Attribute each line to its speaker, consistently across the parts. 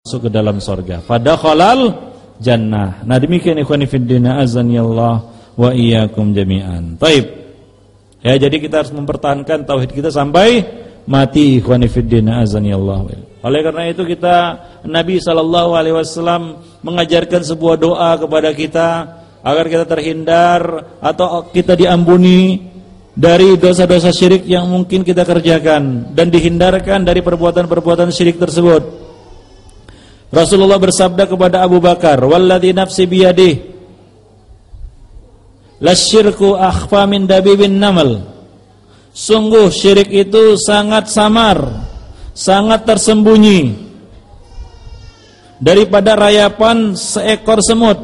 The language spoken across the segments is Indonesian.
Speaker 1: masuk ke dalam sorga. Fadakhalal jannah. Nah demikian ikhwan fillah azanillah wa iyyakum jami'an. Taib. Ya jadi kita harus mempertahankan tauhid kita sampai mati ikhwan fillah azanillah. Oleh karena itu kita Nabi sallallahu alaihi wasallam mengajarkan sebuah doa kepada kita agar kita terhindar atau kita diampuni dari dosa-dosa syirik yang mungkin kita kerjakan dan dihindarkan dari perbuatan-perbuatan syirik tersebut. Rasulullah bersabda kepada Abu Bakar, "Walladzi nafsi biyadihi lasyirku akhfa min dabibin namal." Sungguh syirik itu sangat samar, sangat tersembunyi daripada rayapan seekor semut.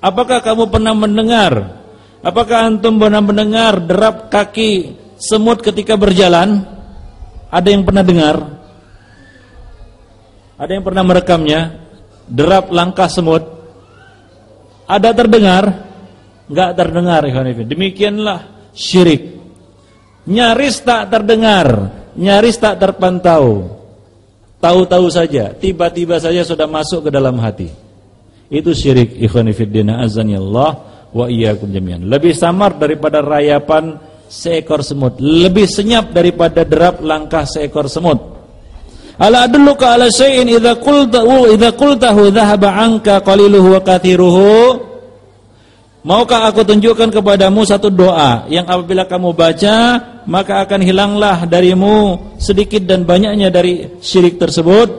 Speaker 1: Apakah kamu pernah mendengar? Apakah antum pernah mendengar derap kaki semut ketika berjalan? Ada yang pernah dengar? Ada yang pernah merekamnya? Derap langkah semut. Ada terdengar? Enggak terdengar, Demikianlah syirik. Nyaris tak terdengar, nyaris tak terpantau. Tahu-tahu saja, tiba-tiba saja sudah masuk ke dalam hati. Itu syirik ikhwan fillah azanillah wa iyyakum jami'an. Lebih samar daripada rayapan seekor semut, lebih senyap daripada derap langkah seekor semut. Ala adulluka ala syai'in idza qultahu idza qultahu dhahaba anka qaliluhu wa kathiruhu Maukah aku tunjukkan kepadamu satu doa yang apabila kamu baca maka akan hilanglah darimu sedikit dan banyaknya dari syirik tersebut?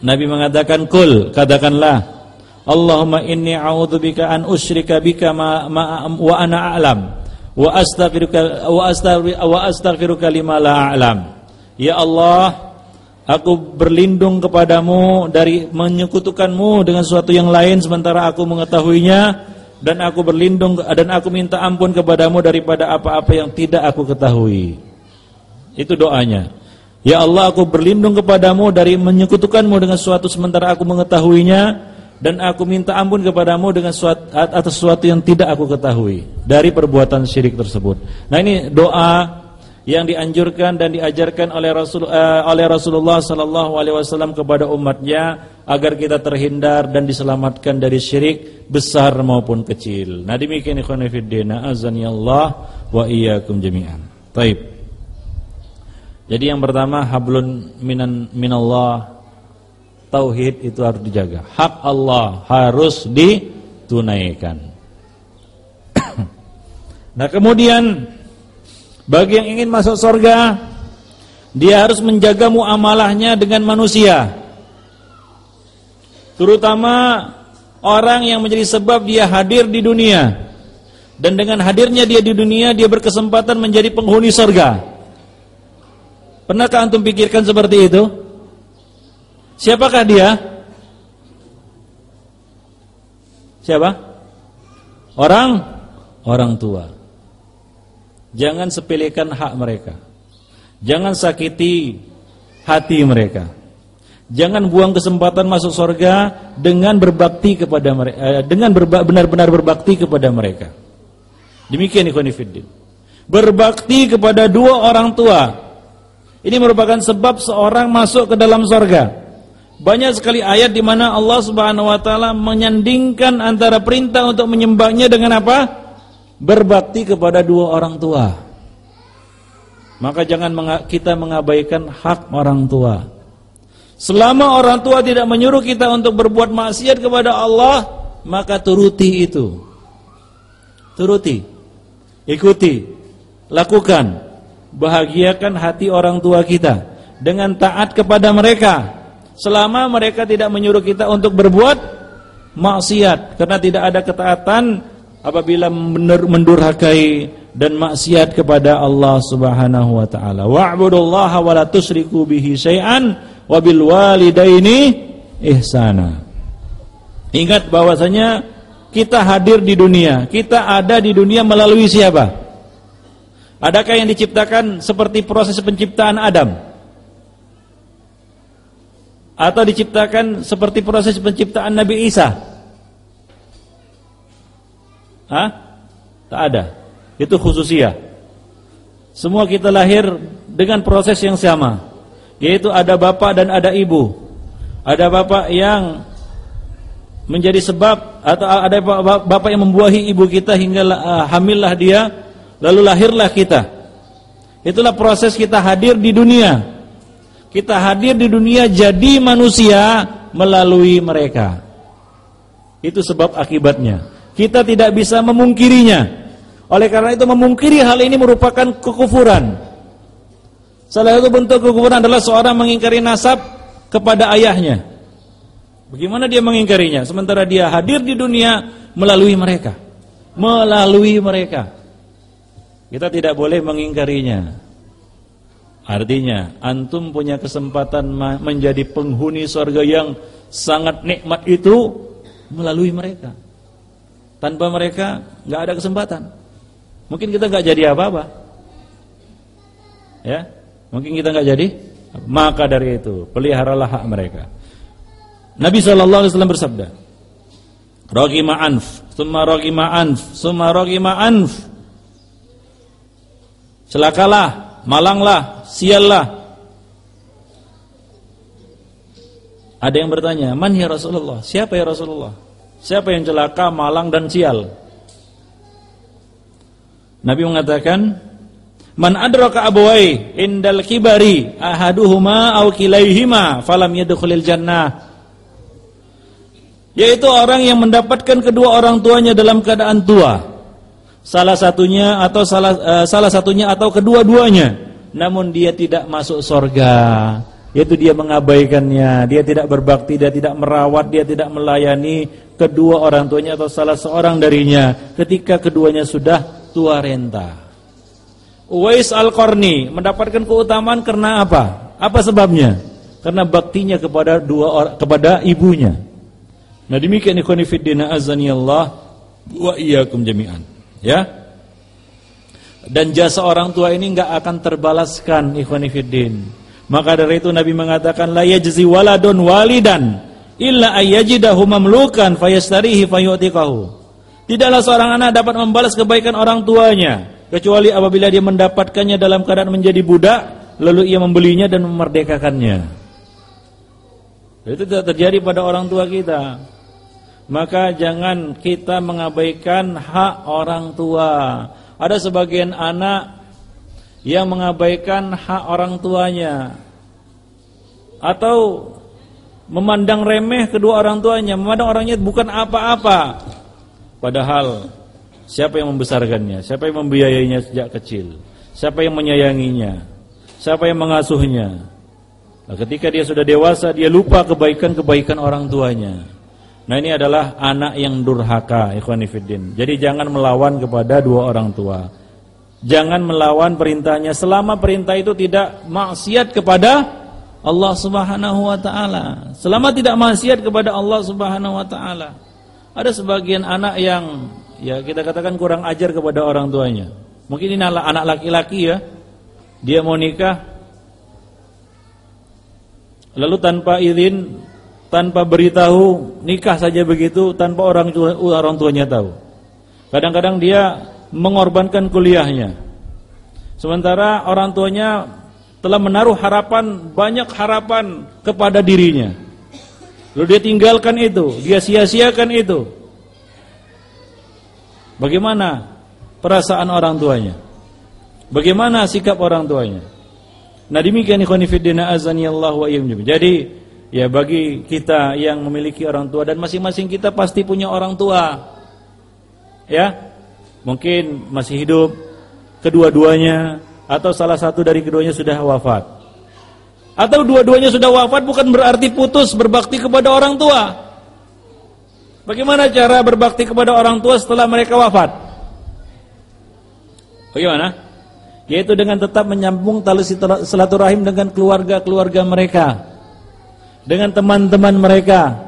Speaker 1: Nabi mengatakan kul katakanlah Allahumma inni a'udzubika an usyrika bika ma, ma wa ana a'lam wa astaghfiruka wa astaghfiruka lima la a'lam. Ya Allah, aku berlindung kepadamu dari menyekutukanmu dengan sesuatu yang lain sementara aku mengetahuinya dan aku berlindung dan aku minta ampun kepadamu daripada apa-apa yang tidak aku ketahui. Itu doanya. Ya Allah, aku berlindung kepadamu dari menyekutukanmu dengan sesuatu sementara aku mengetahuinya dan aku minta ampun kepadamu dengan suatu, atas sesuatu yang tidak aku ketahui dari perbuatan syirik tersebut. Nah, ini doa yang dianjurkan dan diajarkan oleh Rasul uh, oleh Rasulullah sallallahu alaihi wasallam kepada umatnya agar kita terhindar dan diselamatkan dari syirik besar maupun kecil. Nah demikian ikhwan fillah azani Allah wa iyyakum jami'an. Taib. Jadi yang pertama hablun minan minallah tauhid itu harus dijaga. Hak Allah harus ditunaikan. nah kemudian bagi yang ingin masuk surga, dia harus menjaga muamalahnya dengan manusia. Terutama orang yang menjadi sebab dia hadir di dunia. Dan dengan hadirnya dia di dunia, dia berkesempatan menjadi penghuni surga. Pernahkah antum pikirkan seperti itu? Siapakah dia? Siapa? Orang orang tua. Jangan sepelekan hak mereka. Jangan sakiti hati mereka. Jangan buang kesempatan masuk surga dengan berbakti kepada mereka, eh, dengan benar-benar berbakti kepada mereka. Demikian ikhwan fillah. Berbakti kepada dua orang tua. Ini merupakan sebab seorang masuk ke dalam surga. Banyak sekali ayat di mana Allah Subhanahu wa taala menyandingkan antara perintah untuk menyembahnya dengan apa? Berbakti kepada dua orang tua. Maka jangan kita mengabaikan hak orang tua. Selama orang tua tidak menyuruh kita untuk berbuat maksiat kepada Allah, maka turuti itu. Turuti. Ikuti. Lakukan. Bahagiakan hati orang tua kita dengan taat kepada mereka. Selama mereka tidak menyuruh kita untuk berbuat maksiat karena tidak ada ketaatan apabila mendurhakai dan maksiat kepada Allah Subhanahu wa taala. Wa'budullaha wa la tusyriku bihi syai'an wa bil walidaini ihsana. Ingat bahwasanya kita hadir di dunia, kita ada di dunia melalui siapa? Adakah yang diciptakan seperti proses penciptaan Adam? Atau diciptakan seperti proses penciptaan Nabi Isa? Hah? Tak ada. Itu khususiah. Semua kita lahir dengan proses yang sama. yaitu ada bapak dan ada ibu. Ada bapak yang menjadi sebab atau ada bapak yang membuahi ibu kita hingga uh, hamillah dia lalu lahirlah kita. Itulah proses kita hadir di dunia. Kita hadir di dunia jadi manusia melalui mereka. Itu sebab akibatnya. Kita tidak bisa memungkirinya. Oleh karena itu memungkiri hal ini merupakan kekufuran. Salah satu bentuk kekufuran adalah seorang mengingkari nasab kepada ayahnya. Bagaimana dia mengingkarinya sementara dia hadir di dunia melalui mereka. Melalui mereka. Kita tidak boleh mengingkarinya. Artinya, antum punya kesempatan menjadi penghuni surga yang sangat nikmat itu melalui mereka. Tanpa mereka nggak ada kesempatan. Mungkin kita nggak jadi apa-apa. Ya, mungkin kita nggak jadi. Maka dari itu peliharalah hak mereka. Nabi Wasallam bersabda, "Rogima anf, summa rogima anf, summa rogima anf." Celakalah, malanglah, siallah. Ada yang bertanya, "Man ya Rasulullah?" Siapa ya Rasulullah? Siapa yang celaka, malang dan sial? Nabi mengatakan, "Man adraka abawai indal kibari ahaduhuma aw kilaihima falam yadkhulil jannah." Yaitu orang yang mendapatkan kedua orang tuanya dalam keadaan tua. Salah satunya atau salah uh, salah satunya atau kedua-duanya, namun dia tidak masuk surga. Yaitu dia mengabaikannya, dia tidak berbakti, dia tidak merawat, dia tidak melayani kedua orang tuanya atau salah seorang darinya ketika keduanya sudah tua renta. Uwais Al-Qarni mendapatkan keutamaan karena apa? Apa sebabnya? Karena baktinya kepada dua orang kepada ibunya. Nah demikian ikhwan fillah azani Allah wa iyyakum jami'an. Ya. Dan jasa orang tua ini enggak akan terbalaskan ikhwan fillah. Maka dari itu Nabi mengatakan la yajzi waladun walidan illa ayyajidahu mamlukan fayastarihi fayu'tiqahu. Tidaklah seorang anak dapat membalas kebaikan orang tuanya kecuali apabila dia mendapatkannya dalam keadaan menjadi budak lalu ia membelinya dan memerdekakannya. Itu tidak terjadi pada orang tua kita. Maka jangan kita mengabaikan hak orang tua. Ada sebagian anak yang mengabaikan hak orang tuanya atau memandang remeh kedua orang tuanya, memandang orangnya bukan apa-apa. Padahal siapa yang membesarkannya? Siapa yang membiayainya sejak kecil? Siapa yang menyayanginya? Siapa yang mengasuhnya? Nah, ketika dia sudah dewasa, dia lupa kebaikan-kebaikan orang tuanya. Nah, ini adalah anak yang durhaka, ikhwanifiddin. Jadi jangan melawan kepada dua orang tua. Jangan melawan perintahnya selama perintah itu tidak maksiat kepada Allah Subhanahu wa taala. Selama tidak maksiat kepada Allah Subhanahu wa taala. Ada sebagian anak yang ya kita katakan kurang ajar kepada orang tuanya. Mungkin ini anak laki-laki ya. Dia mau nikah lalu tanpa izin, tanpa beritahu, nikah saja begitu tanpa orang orang tuanya tahu. Kadang-kadang dia mengorbankan kuliahnya. Sementara orang tuanya telah menaruh harapan, banyak harapan kepada dirinya. Lalu dia tinggalkan itu, dia sia-siakan itu. Bagaimana perasaan orang tuanya? Bagaimana sikap orang tuanya? Nah demikian ikhwan fillah azani Allah wa Jadi ya bagi kita yang memiliki orang tua dan masing-masing kita pasti punya orang tua. Ya. Mungkin masih hidup kedua-duanya atau salah satu dari keduanya sudah wafat. Atau dua-duanya sudah wafat bukan berarti putus berbakti kepada orang tua. Bagaimana cara berbakti kepada orang tua setelah mereka wafat? Bagaimana? Yaitu dengan tetap menyambung tali silaturahim dengan keluarga-keluarga mereka. Dengan teman-teman mereka.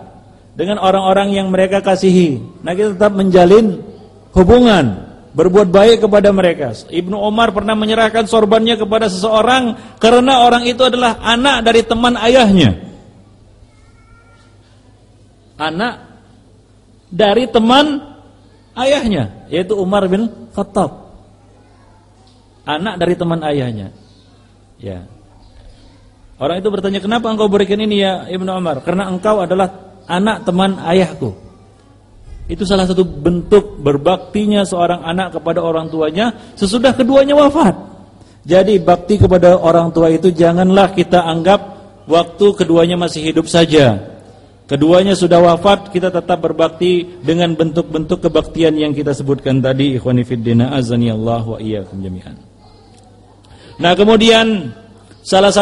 Speaker 1: Dengan orang-orang yang mereka kasihi. Nah kita tetap menjalin hubungan berbuat baik kepada mereka. Ibnu Omar pernah menyerahkan sorbannya kepada seseorang karena orang itu adalah anak dari teman ayahnya. Anak dari teman ayahnya, yaitu Umar bin Khattab. Anak dari teman ayahnya. Ya. Orang itu bertanya, "Kenapa engkau berikan ini ya Ibnu Umar?" Karena engkau adalah anak teman ayahku. Itu salah satu bentuk berbaktinya seorang anak kepada orang tuanya sesudah keduanya wafat. Jadi bakti kepada orang tua itu janganlah kita anggap waktu keduanya masih hidup saja. Keduanya sudah wafat, kita tetap berbakti dengan bentuk-bentuk kebaktian yang kita sebutkan tadi. Ikhwani fiddina azani wa iyyakum jami'an. Nah, kemudian salah satu